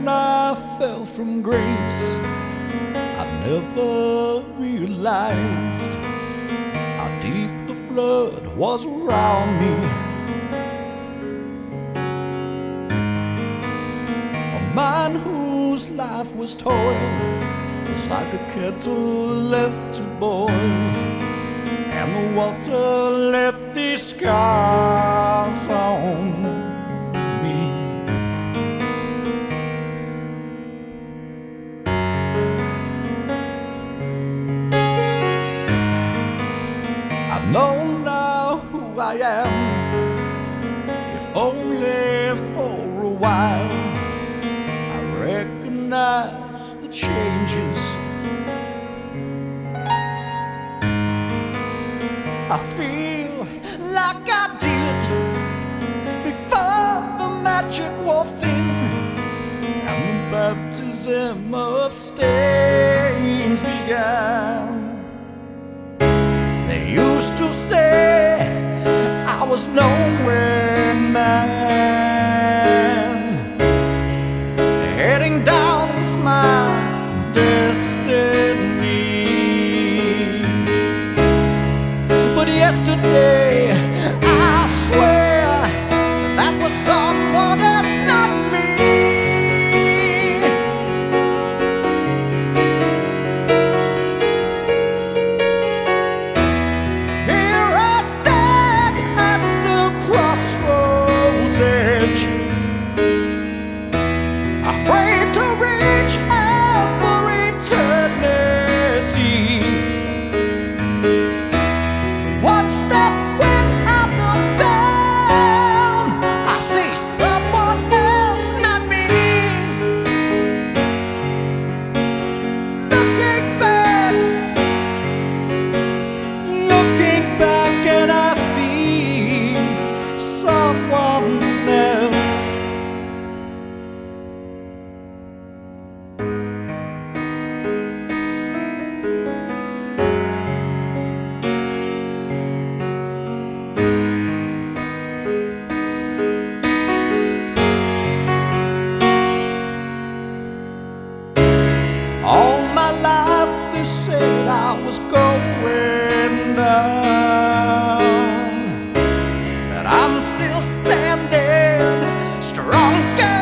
when I fell from grace, I never realized how deep the flood was around me. A man whose life was toil was like a kettle left to boil, and the water left these scars on I know now who I am, if only for a while. I recognize the changes. I feel like I did before the magic wore thin and the baptism of stains began. Used to say I was nowhere man. Heading down was my destiny. But yesterday, life said I was going down, but I'm still standing stronger,